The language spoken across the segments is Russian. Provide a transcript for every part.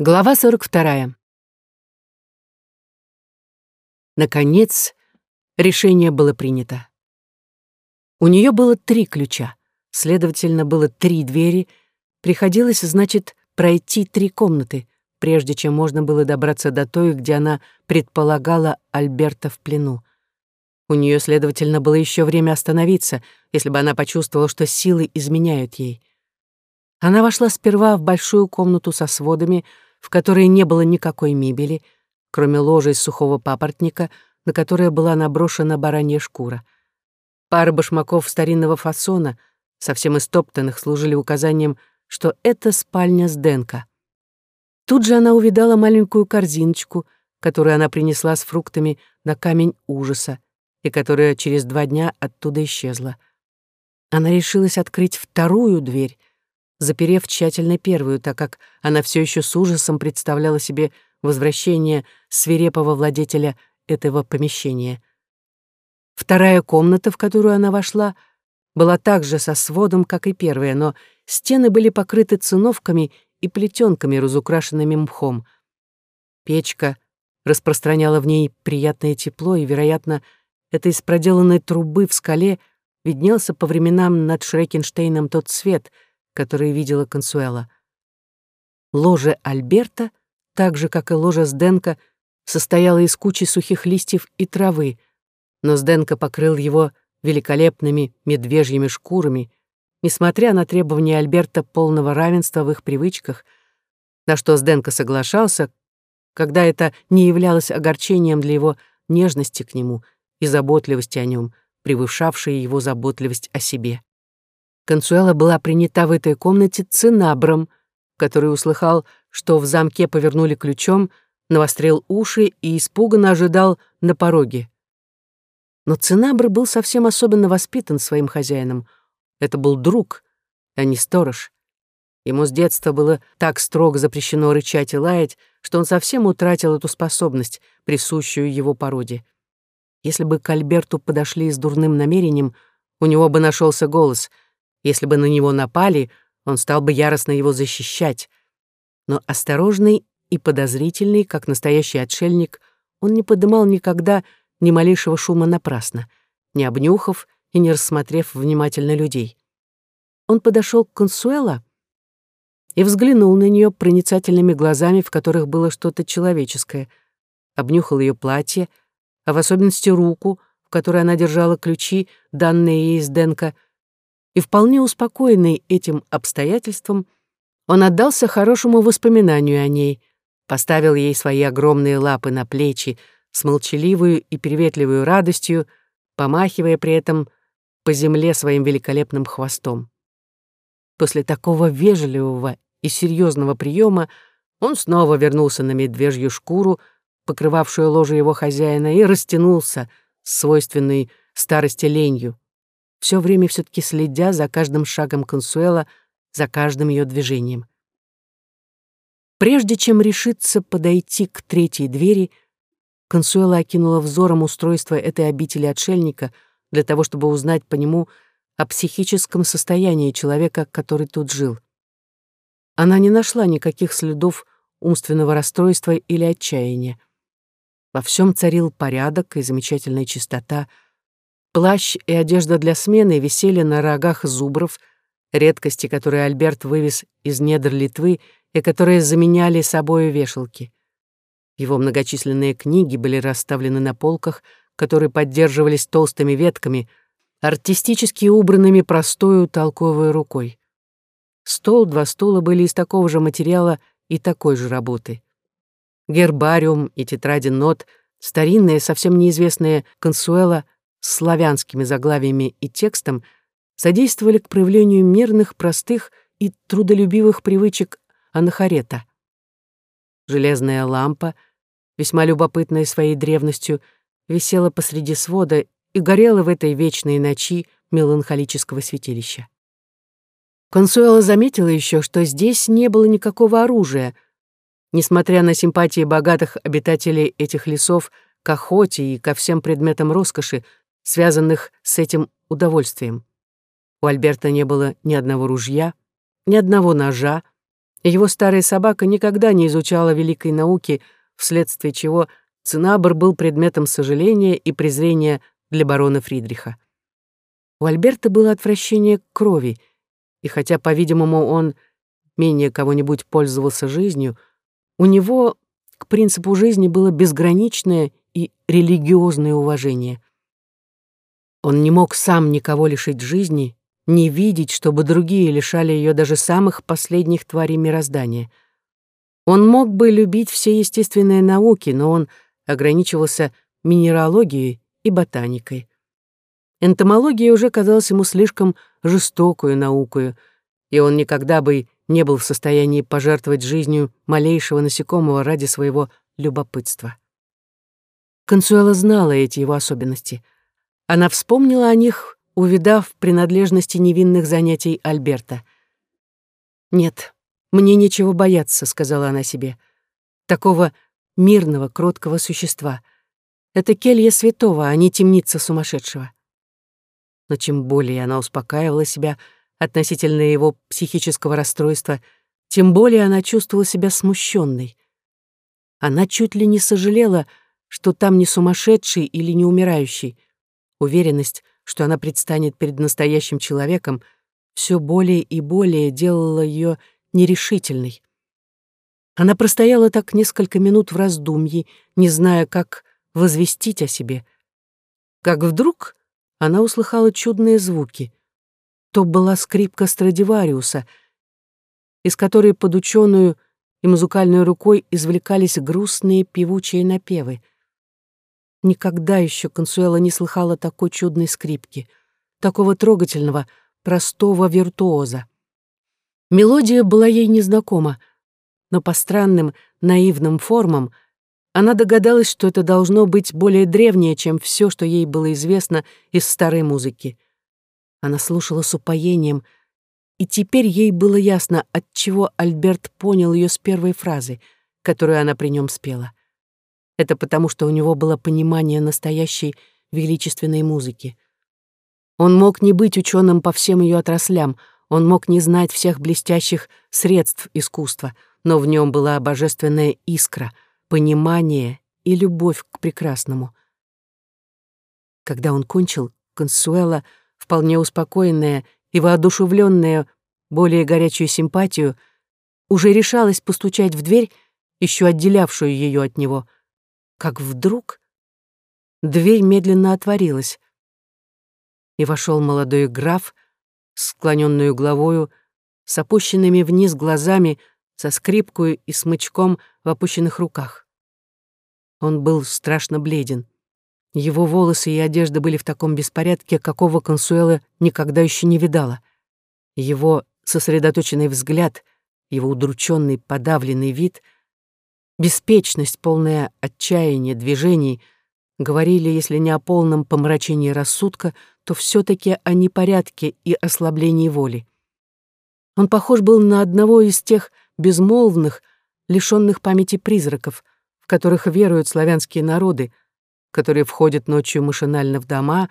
Глава 42. Наконец, решение было принято. У нее было три ключа, следовательно, было три двери, приходилось, значит, пройти три комнаты, прежде чем можно было добраться до той, где она предполагала Альберта в плену. У нее, следовательно, было еще время остановиться, если бы она почувствовала, что силы изменяют ей. Она вошла сперва в большую комнату со сводами, в которой не было никакой мебели, кроме ложа из сухого папоротника, на которое была наброшена баранья шкура. Пара башмаков старинного фасона, совсем истоптанных, служили указанием, что это спальня Сденка. Тут же она увидала маленькую корзиночку, которую она принесла с фруктами на камень ужаса, и которая через два дня оттуда исчезла. Она решилась открыть вторую дверь, заперев тщательно первую, так как она все еще с ужасом представляла себе возвращение свирепого владетеля этого помещения. Вторая комната, в которую она вошла, была также со сводом, как и первая, но стены были покрыты циновками и плетенками, разукрашенными мхом. Печка распространяла в ней приятное тепло, и, вероятно, это из проделанной трубы в скале виднелся по временам над Шрекенштейном тот свет — которые видела Консуэла. Ложе Альберта, так же, как и ложа Сденка, состояла из кучи сухих листьев и травы, но Сденка покрыл его великолепными медвежьими шкурами, несмотря на требования Альберта полного равенства в их привычках, на что Сденка соглашался, когда это не являлось огорчением для его нежности к нему и заботливости о нем, превышавшей его заботливость о себе. Консуэла была принята в этой комнате цинабром, который услыхал, что в замке повернули ключом, навострил уши и испуганно ожидал на пороге. Но цинабр был совсем особенно воспитан своим хозяином. Это был друг, а не сторож. Ему с детства было так строго запрещено рычать и лаять, что он совсем утратил эту способность, присущую его породе. Если бы к Альберту подошли с дурным намерением, у него бы нашелся голос — если бы на него напали, он стал бы яростно его защищать. Но осторожный и подозрительный, как настоящий отшельник, он не подымал никогда ни малейшего шума напрасно, не обнюхав и не рассмотрев внимательно людей. Он подошел к Консуэла и взглянул на нее проницательными глазами, в которых было что-то человеческое, обнюхал ее платье, а в особенности руку, в которой она держала ключи, данные ей из Денка — и вполне успокоенный этим обстоятельством, он отдался хорошему воспоминанию о ней, поставил ей свои огромные лапы на плечи с молчаливую и приветливую радостью, помахивая при этом по земле своим великолепным хвостом. После такого вежливого и серьезного приема он снова вернулся на медвежью шкуру, покрывавшую ложе его хозяина, и растянулся с свойственной старости ленью все время все таки следя за каждым шагом Консуэла, за каждым ее движением. Прежде чем решиться подойти к третьей двери, Консуэла окинула взором устройство этой обители отшельника для того, чтобы узнать по нему о психическом состоянии человека, который тут жил. Она не нашла никаких следов умственного расстройства или отчаяния. Во всем царил порядок и замечательная чистота — Плащ и одежда для смены висели на рогах зубров, редкости, которые Альберт вывез из недр Литвы и которые заменяли собою вешалки. Его многочисленные книги были расставлены на полках, которые поддерживались толстыми ветками, артистически убранными простою толковой рукой. Стол, два стула были из такого же материала и такой же работы. Гербариум и тетради нот, старинные, совсем неизвестные консуэла — славянскими заглавиями и текстом содействовали к проявлению мирных, простых и трудолюбивых привычек анахарета. Железная лампа, весьма любопытная своей древностью, висела посреди свода и горела в этой вечной ночи меланхолического святилища. Консуэла заметила еще, что здесь не было никакого оружия. Несмотря на симпатии богатых обитателей этих лесов к охоте и ко всем предметам роскоши, связанных с этим удовольствием. У Альберта не было ни одного ружья, ни одного ножа, Его старая собака никогда не изучала великой науки, вследствие чего Цинабр был предметом сожаления и презрения для барона Фридриха. У Альберта было отвращение к крови, и хотя, по-видимому, он менее кого-нибудь пользовался жизнью, у него к принципу жизни было безграничное и религиозное уважение. Он не мог сам никого лишить жизни, не видеть, чтобы другие лишали ее даже самых последних тварей мироздания. Он мог бы любить все естественные науки, но он ограничивался минералогией и ботаникой. Энтомология уже казалась ему слишком жестокую наукою, и он никогда бы не был в состоянии пожертвовать жизнью малейшего насекомого ради своего любопытства. Консуэла знала эти его особенности. Она вспомнила о них, увидав принадлежности невинных занятий Альберта. «Нет, мне нечего бояться», — сказала она себе. «Такого мирного, кроткого существа. Это келья святого, а не темница сумасшедшего». Но чем более она успокаивала себя, — относительно его психического расстройства, тем более она чувствовала себя смущенной. Она чуть ли не сожалела, что там не сумасшедший или не умирающий. Уверенность, что она предстанет перед настоящим человеком, все более и более делала ее нерешительной. Она простояла так несколько минут в раздумье, не зная, как возвестить о себе. Как вдруг она услыхала чудные звуки то была скрипка Страдивариуса, из которой под ученую и музыкальной рукой извлекались грустные певучие напевы. Никогда еще Консуэла не слыхала такой чудной скрипки, такого трогательного, простого виртуоза. Мелодия была ей незнакома, но по странным, наивным формам она догадалась, что это должно быть более древнее, чем все, что ей было известно из старой музыки. Она слушала с упоением, и теперь ей было ясно, отчего Альберт понял ее с первой фразы, которую она при нем спела. Это потому, что у него было понимание настоящей величественной музыки. Он мог не быть ученым по всем ее отраслям, он мог не знать всех блестящих средств искусства, но в нем была божественная искра, понимание и любовь к прекрасному. Когда он кончил, Консуэла — вполне успокоенная и воодушевленная более горячую симпатию, уже решалась постучать в дверь, еще отделявшую ее от него, как вдруг дверь медленно отворилась, и вошел молодой граф, склоненную головою, с опущенными вниз глазами, со скрипкой и смычком в опущенных руках. Он был страшно бледен. Его волосы и одежда были в таком беспорядке, какого Консуэла никогда еще не видала. Его сосредоточенный взгляд, его удрученный, подавленный вид, беспечность, полное отчаяние движений говорили, если не о полном помрачении рассудка, то все таки о непорядке и ослаблении воли. Он похож был на одного из тех безмолвных, лишенных памяти призраков, в которых веруют славянские народы, которые входят ночью машинально в дома,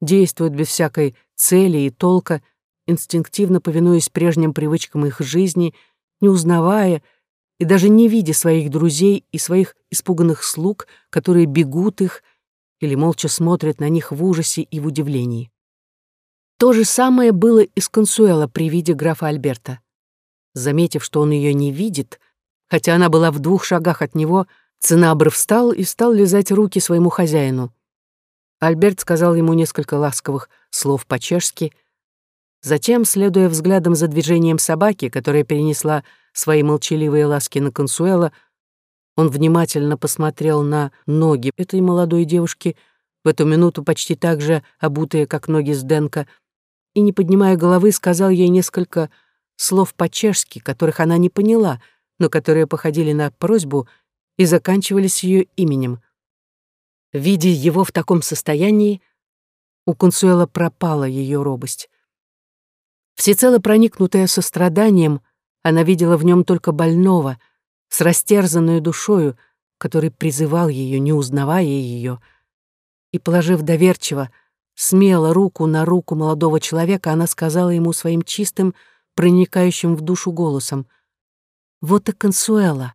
действуют без всякой цели и толка, инстинктивно повинуясь прежним привычкам их жизни, не узнавая и даже не видя своих друзей и своих испуганных слуг, которые бегут их или молча смотрят на них в ужасе и в удивлении. То же самое было и с Консуэла при виде графа Альберта. Заметив, что он ее не видит, хотя она была в двух шагах от него, Цинабр встал и стал лизать руки своему хозяину. Альберт сказал ему несколько ласковых слов по-чешски. Затем, следуя взглядом за движением собаки, которая перенесла свои молчаливые ласки на Консуэла, он внимательно посмотрел на ноги этой молодой девушки, в эту минуту почти так же обутые, как ноги Сденка, и, не поднимая головы, сказал ей несколько слов по-чешски, которых она не поняла, но которые походили на просьбу — и заканчивались ее именем. Видя его в таком состоянии, у Консуэла пропала ее робость. Всецело проникнутая состраданием, она видела в нем только больного, с растерзанной душою, который призывал ее, не узнавая ее, и, положив доверчиво, смело руку на руку молодого человека, она сказала ему своим чистым, проникающим в душу голосом — Вот и Консуэла.